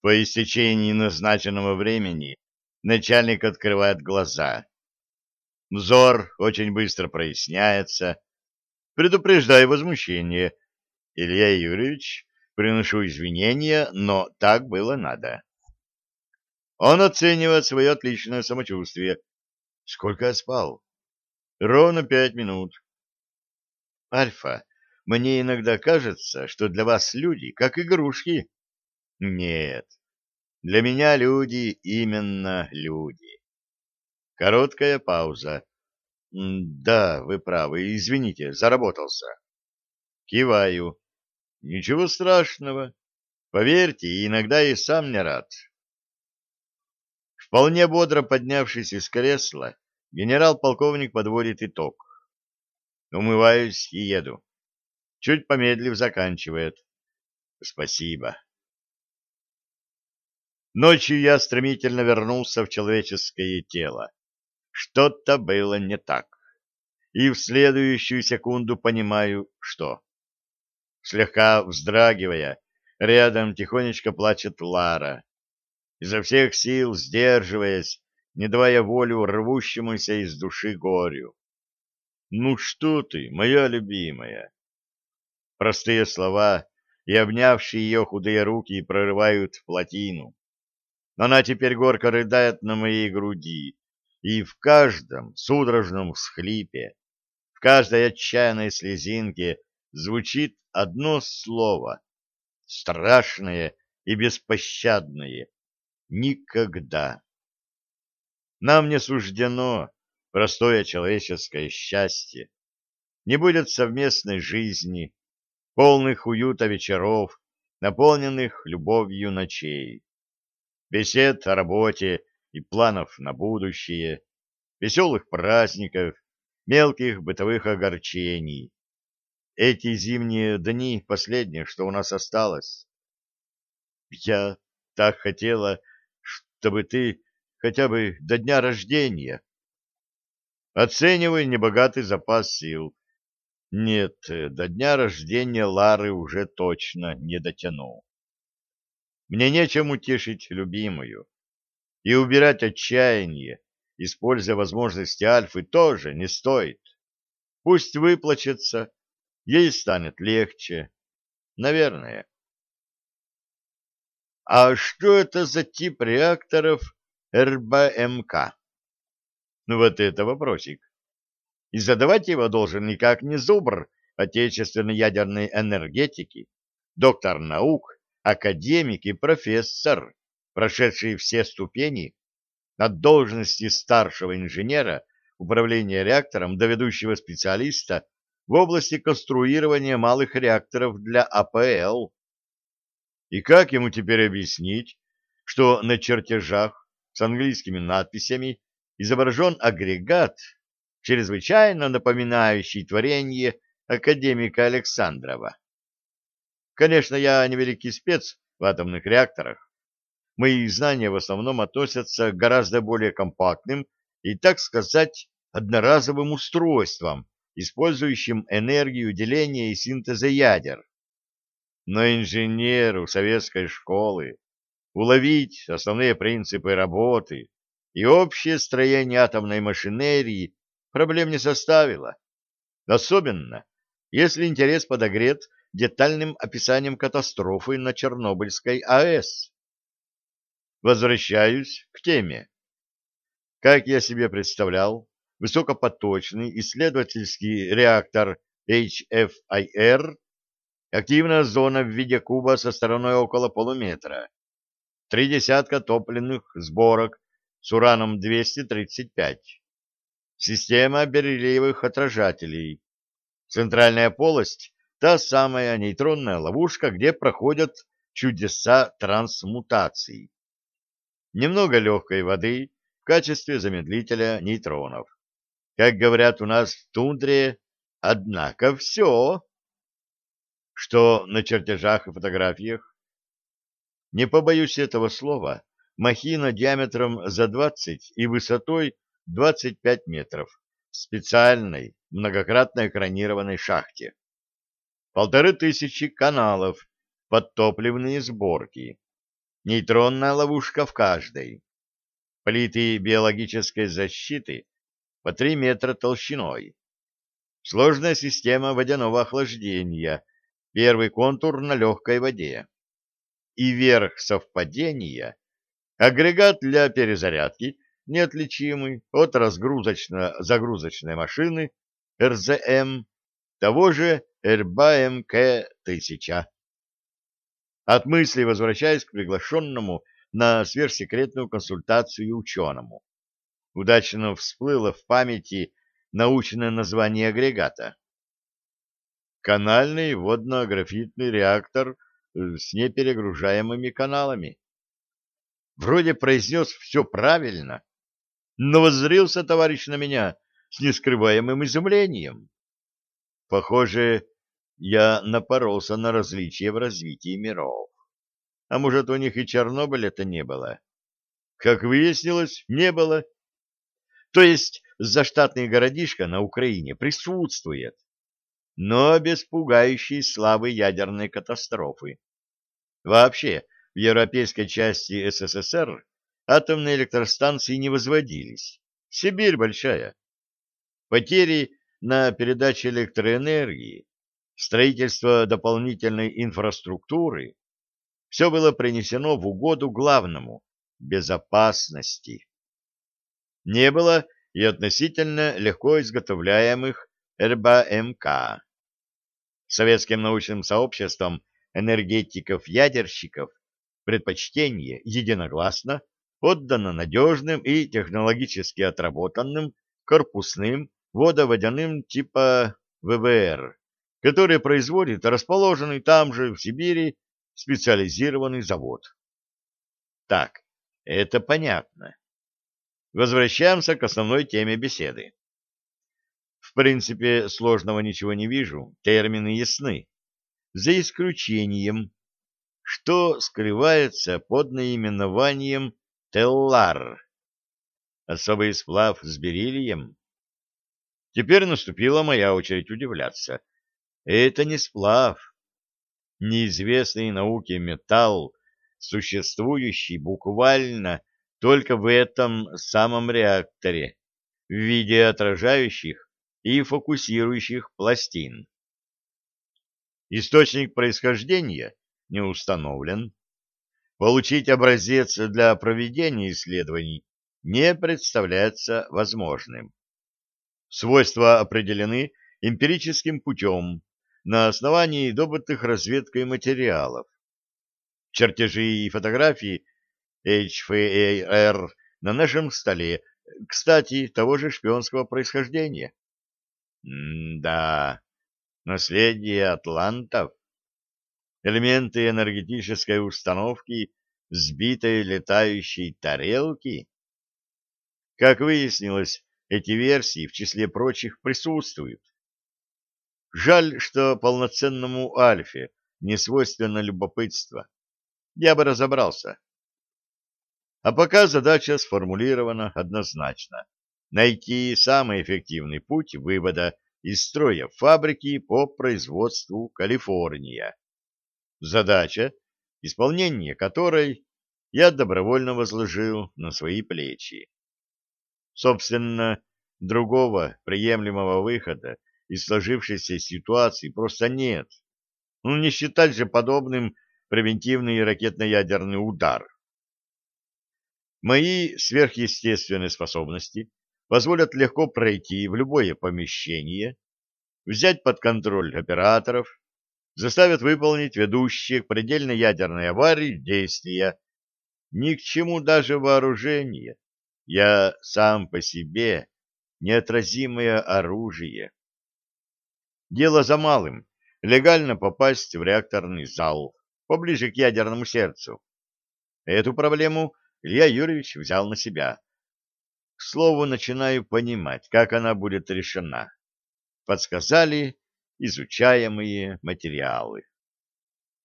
По истечении назначенного времени начальник открывает глаза. Взор очень быстро проясняется. Предупреждаю возмущение. Илья Юрьевич, приношу извинения, но так было надо. Он оценивает свое отличное самочувствие. Сколько я спал? Ровно пять минут. Альфа, мне иногда кажется, что для вас люди как игрушки. Нет, для меня люди именно люди. Короткая пауза. Да, вы правы, извините, заработался. Киваю. Ничего страшного. Поверьте, иногда и сам не рад. Вполне бодро поднявшись из кресла, генерал-полковник подводит итог. Умываюсь и еду. Чуть помедлив заканчивает. Спасибо. Ночью я стремительно вернулся в человеческое тело. Что-то было не так. И в следующую секунду понимаю, что. Слегка вздрагивая, рядом тихонечко плачет Лара. Изо всех сил сдерживаясь, не давая волю рвущемуся из души горю. «Ну что ты, моя любимая?» Простые слова и обнявшие ее худые руки прорывают плотину. Она теперь горько рыдает на моей груди, и в каждом судорожном всхлипе, в каждой отчаянной слезинке звучит одно слово, страшное и беспощадное — никогда. Нам не суждено простое человеческое счастье, не будет совместной жизни, полных уюта вечеров, наполненных любовью ночей бесед о работе и планов на будущее, веселых праздников, мелких бытовых огорчений. Эти зимние дни — последнее, что у нас осталось. Я так хотела, чтобы ты хотя бы до дня рождения. Оценивай небогатый запас сил. Нет, до дня рождения Лары уже точно не дотяну. Мне нечем утешить любимую. И убирать отчаяние, используя возможности Альфы, тоже не стоит. Пусть выплачется, ей станет легче. Наверное. А что это за тип реакторов РБМК? Ну вот это вопросик. И задавать его должен никак не зубр отечественной ядерной энергетики, доктор наук, академик и профессор, прошедший все ступени от должности старшего инженера управления реактором до ведущего специалиста в области конструирования малых реакторов для АПЛ. И как ему теперь объяснить, что на чертежах с английскими надписями изображен агрегат, чрезвычайно напоминающий творение академика Александрова? Конечно, я не великий спец в атомных реакторах. Мои знания в основном относятся к гораздо более компактным и, так сказать, одноразовым устройствам, использующим энергию деления и синтеза ядер. Но инженеру советской школы уловить основные принципы работы и общее строение атомной машинерии проблем не составило. Особенно, если интерес подогрет детальным описанием катастрофы на Чернобыльской АЭС. Возвращаюсь к теме. Как я себе представлял, высокопоточный исследовательский реактор HFIR – активная зона в виде куба со стороной около полуметра, три десятка топливных сборок с ураном-235, система бериллиевых отражателей, центральная полость Та самая нейтронная ловушка, где проходят чудеса трансмутаций. Немного легкой воды в качестве замедлителя нейтронов. Как говорят у нас в тундре, однако все. Что на чертежах и фотографиях? Не побоюсь этого слова, махина диаметром за 20 и высотой 25 метров в специальной многократно экранированной шахте полторы тысячи каналов под топливные сборки, Нейтронная ловушка в каждой. Плиты биологической защиты по 3 метра толщиной. Сложная система водяного охлаждения. Первый контур на легкой воде. И верх совпадения – агрегат для перезарядки, неотличимый от разгрузочно-загрузочной машины РЗМ того же РБМК-1000. От мысли возвращаясь к приглашенному на сверхсекретную консультацию ученому. Удачно всплыло в памяти научное название агрегата. Канальный водно-графитный реактор э, с неперегружаемыми каналами. Вроде произнес все правильно, но воззрился товарищ на меня с нескрываемым изумлением. Похоже, я напоролся на различия в развитии миров. А может, у них и Чернобыля-то не было? Как выяснилось, не было. То есть заштатный городишко на Украине присутствует, но без пугающей славы ядерной катастрофы. Вообще, в европейской части СССР атомные электростанции не возводились. Сибирь большая. Потери на передаче электроэнергии, строительство дополнительной инфраструктуры – все было принесено в угоду главному – безопасности. Не было и относительно легко изготовляемых РБМК. Советским научным сообществом энергетиков-ядерщиков предпочтение единогласно отдано надежным и технологически отработанным корпусным водоводяным типа ВВР, который производит расположенный там же, в Сибири, специализированный завод. Так, это понятно. Возвращаемся к основной теме беседы. В принципе, сложного ничего не вижу, термины ясны. За исключением, что скрывается под наименованием Теллар. Особый сплав с бериллием? Теперь наступила моя очередь удивляться. Это не сплав. Неизвестный науке металл, существующий буквально только в этом самом реакторе в виде отражающих и фокусирующих пластин. Источник происхождения не установлен. Получить образец для проведения исследований не представляется возможным. Свойства определены эмпирическим путем на основании добытых разведкой материалов. Чертежи и фотографии HFAR на нашем столе, кстати, того же шпионского происхождения. М-да, наследие атлантов. Элементы энергетической установки сбитой летающей тарелки. Как выяснилось, эти версии в числе прочих присутствуют. Жаль, что полноценному Альфе не свойственно любопытство. Я бы разобрался. А пока задача сформулирована однозначно. Найти самый эффективный путь вывода из строя фабрики по производству Калифорния. Задача, исполнение которой я добровольно возложил на свои плечи. Собственно, другого приемлемого выхода из сложившейся ситуации просто нет. Ну, не считать же подобным превентивный ракетно-ядерный удар. Мои сверхъестественные способности позволят легко пройти в любое помещение, взять под контроль операторов, заставят выполнить ведущие к предельной ядерной аварии действия. Ни к чему даже вооружение. Я сам по себе неотразимое оружие. Дело за малым — легально попасть в реакторный зал, поближе к ядерному сердцу. Эту проблему Илья Юрьевич взял на себя. К слову, начинаю понимать, как она будет решена. Подсказали изучаемые материалы.